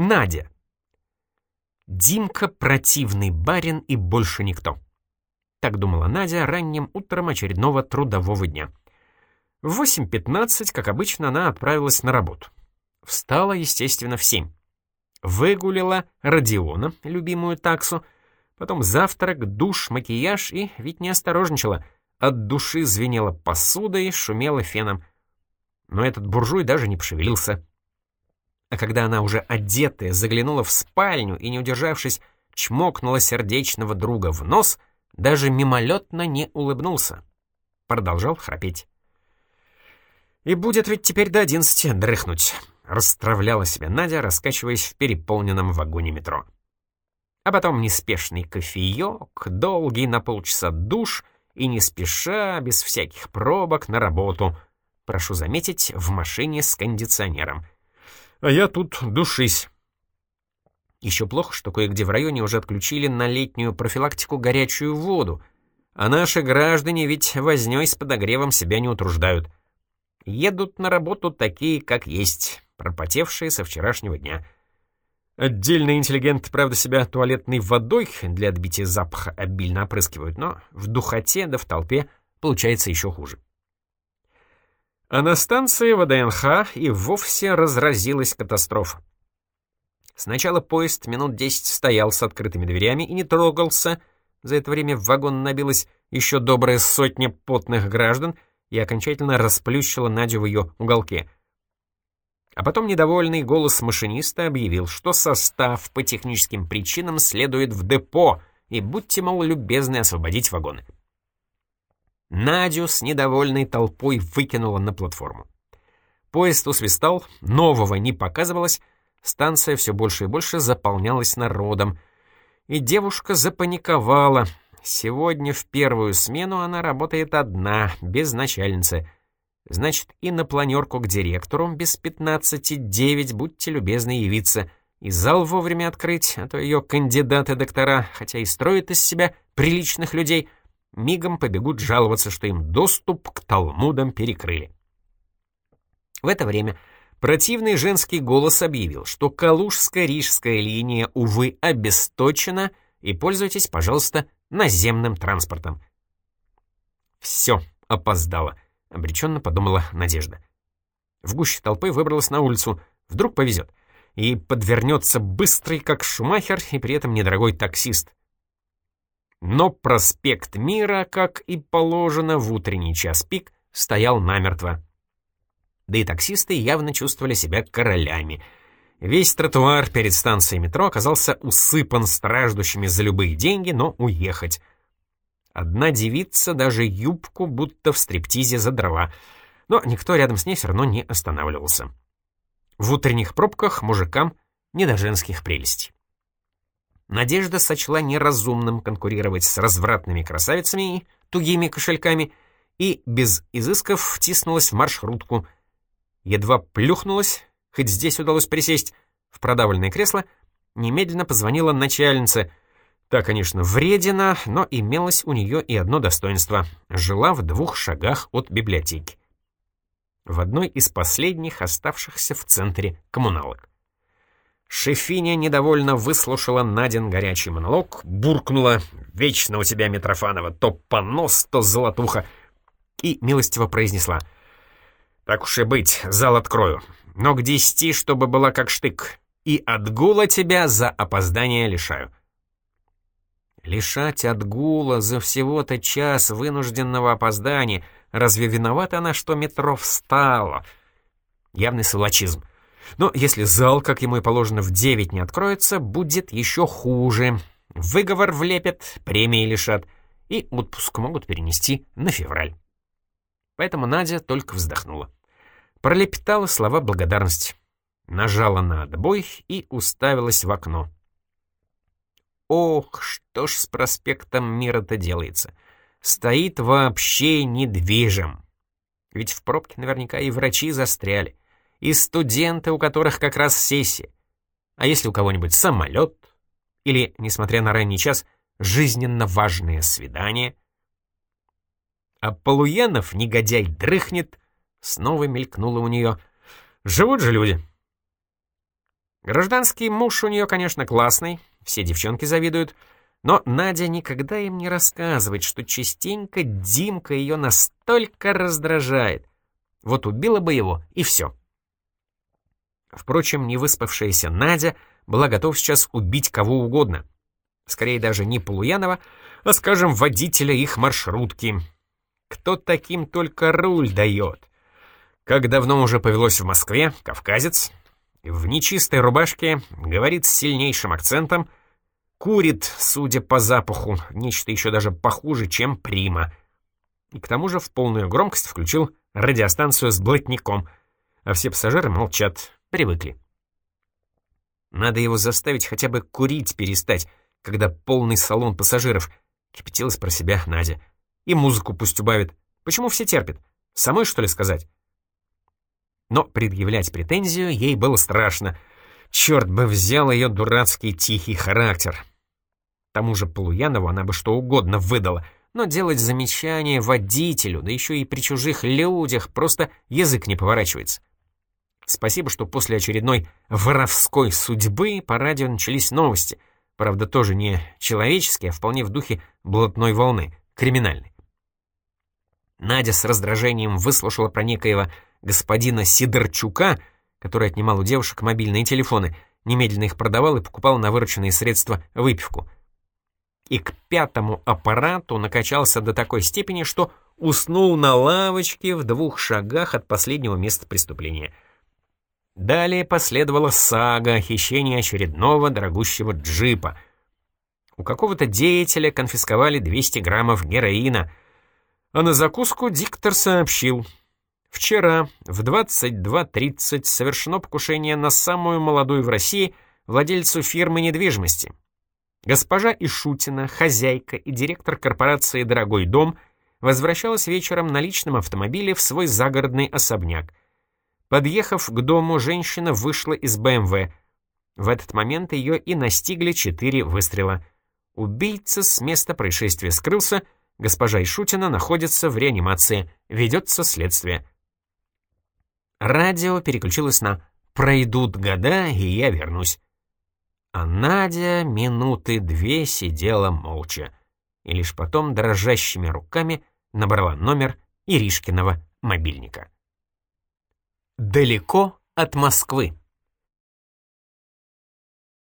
Надя. Димка — противный барин и больше никто. Так думала Надя ранним утром очередного трудового дня. В 8.15, как обычно, она отправилась на работу. Встала, естественно, в 7. Выгулила Родиона, любимую таксу, потом завтрак, душ, макияж и ведь не осторожничала. От души звенела посуда и шумела феном. Но этот буржуй даже не пошевелился. А когда она уже одетая заглянула в спальню и, не удержавшись, чмокнула сердечного друга в нос, даже мимолетно не улыбнулся. Продолжал храпеть. «И будет ведь теперь до одиннадцати дрыхнуть», — расстравляла себя Надя, раскачиваясь в переполненном вагоне метро. А потом неспешный кофеек, долгий на полчаса душ и не спеша, без всяких пробок, на работу. Прошу заметить, в машине с кондиционером. А я тут душись. Еще плохо, что кое-где в районе уже отключили на летнюю профилактику горячую воду, а наши граждане ведь вознёй с подогревом себя не утруждают. Едут на работу такие, как есть, пропотевшие со вчерашнего дня. Отдельные интеллигенты, правда, себя туалетной водой для отбития запаха обильно опрыскивают, но в духоте да в толпе получается еще хуже. А на станции ВДНХ и вовсе разразилась катастрофа. Сначала поезд минут десять стоял с открытыми дверями и не трогался. За это время в вагон набилась еще добрая сотня потных граждан и окончательно расплющила Надю в ее уголке. А потом недовольный голос машиниста объявил, что состав по техническим причинам следует в депо, и будьте, мол, любезны освободить вагоны. Надю с недовольной толпой выкинула на платформу. Поезд усвистал, нового не показывалось, Станция все больше и больше заполнялась народом. И девушка запаниковала. Сегодня в первую смену она работает одна, без начальницы. Значит, и на планерку к директору без пятнадцати девять будьте любезны явиться. И зал вовремя открыть, а то ее кандидаты-доктора, хотя и строят из себя приличных людей, мигом побегут жаловаться, что им доступ к талмудам перекрыли. В это время Противный женский голос объявил, что Калужско-Рижская линия, увы, обесточена, и пользуйтесь, пожалуйста, наземным транспортом. «Все, опоздала», — обреченно подумала Надежда. В гуще толпы выбралась на улицу, вдруг повезет, и подвернется быстрый, как шумахер, и при этом недорогой таксист. Но проспект Мира, как и положено в утренний час пик, стоял намертво да и таксисты явно чувствовали себя королями. Весь тротуар перед станцией метро оказался усыпан страждущими за любые деньги, но уехать. Одна девица даже юбку будто в стриптизе задрала, но никто рядом с ней все равно не останавливался. В утренних пробках мужикам не до женских прелестей. Надежда сочла неразумным конкурировать с развратными красавицами и тугими кошельками и без изысков втиснулась в маршрутку — едва плюхнулась, хоть здесь удалось присесть, в продавленное кресло, немедленно позвонила начальнице. Та, конечно, вредина, но имелось у нее и одно достоинство — жила в двух шагах от библиотеки. В одной из последних оставшихся в центре коммуналок. Шефиня недовольно выслушала Надин горячий монолог, буркнула «Вечно у тебя, Митрофанова, то понос, то золотуха» и милостиво произнесла — так уж и быть, зал открою. Но к десяти, чтобы была как штык. И отгула тебя за опоздание лишаю. Лишать отгула за всего-то час вынужденного опоздания. Разве виновата она, что метро встало? Явный силачизм. Но если зал, как ему и положено, в девять не откроется, будет еще хуже. Выговор влепят, премии лишат, и отпуск могут перенести на февраль. Поэтому Надя только вздохнула пролепетала слова благодарности, нажала на отбой и уставилась в окно. Ох, что ж с проспектом Мира-то делается? Стоит вообще недвижим. Ведь в пробке наверняка и врачи застряли, и студенты, у которых как раз сессия. А если у кого-нибудь самолет? Или, несмотря на ранний час, жизненно важное свидание? А Полуянов, негодяй, дрыхнет, Снова мелькнуло у нее. «Живут же люди!» Гражданский муж у нее, конечно, классный, все девчонки завидуют, но Надя никогда им не рассказывает, что частенько Димка ее настолько раздражает. Вот убила бы его, и все. Впрочем, невыспавшаяся Надя была готова сейчас убить кого угодно. Скорее даже не Полуянова, а, скажем, водителя их маршрутки. Кто таким только руль дает? Как давно уже повелось в Москве, кавказец, в нечистой рубашке, говорит с сильнейшим акцентом, курит, судя по запаху, нечто еще даже похуже, чем прима. И к тому же в полную громкость включил радиостанцию с блатником, а все пассажиры молчат, привыкли. Надо его заставить хотя бы курить перестать, когда полный салон пассажиров, кипятилась про себя Надя. И музыку пусть убавит. Почему все терпят? Самой, что ли, сказать? Но предъявлять претензию ей было страшно. Черт бы взял ее дурацкий тихий характер. Тому же Полуянову она бы что угодно выдала, но делать замечания водителю, да еще и при чужих людях, просто язык не поворачивается. Спасибо, что после очередной воровской судьбы по радио начались новости. Правда, тоже не человеческие, а вполне в духе блатной волны, криминальной. Надя с раздражением выслушала про некоего господина Сидорчука, который отнимал у девушек мобильные телефоны, немедленно их продавал и покупал на вырученные средства выпивку. И к пятому аппарату накачался до такой степени, что уснул на лавочке в двух шагах от последнего места преступления — Далее последовала сага о хищении очередного дорогущего джипа. У какого-то деятеля конфисковали 200 граммов героина, а на закуску диктор сообщил. Вчера в 22.30 совершено покушение на самую молодую в России владельцу фирмы недвижимости. Госпожа Ишутина, хозяйка и директор корпорации «Дорогой дом» возвращалась вечером на личном автомобиле в свой загородный особняк. Подъехав к дому, женщина вышла из БМВ. В этот момент ее и настигли четыре выстрела. Убийца с места происшествия скрылся, госпожа Ишутина находится в реанимации, ведется следствие. Радио переключилось на «Пройдут года, и я вернусь». А Надя минуты две сидела молча и лишь потом дрожащими руками набрала номер Иришкиного мобильника далеко от Москвы.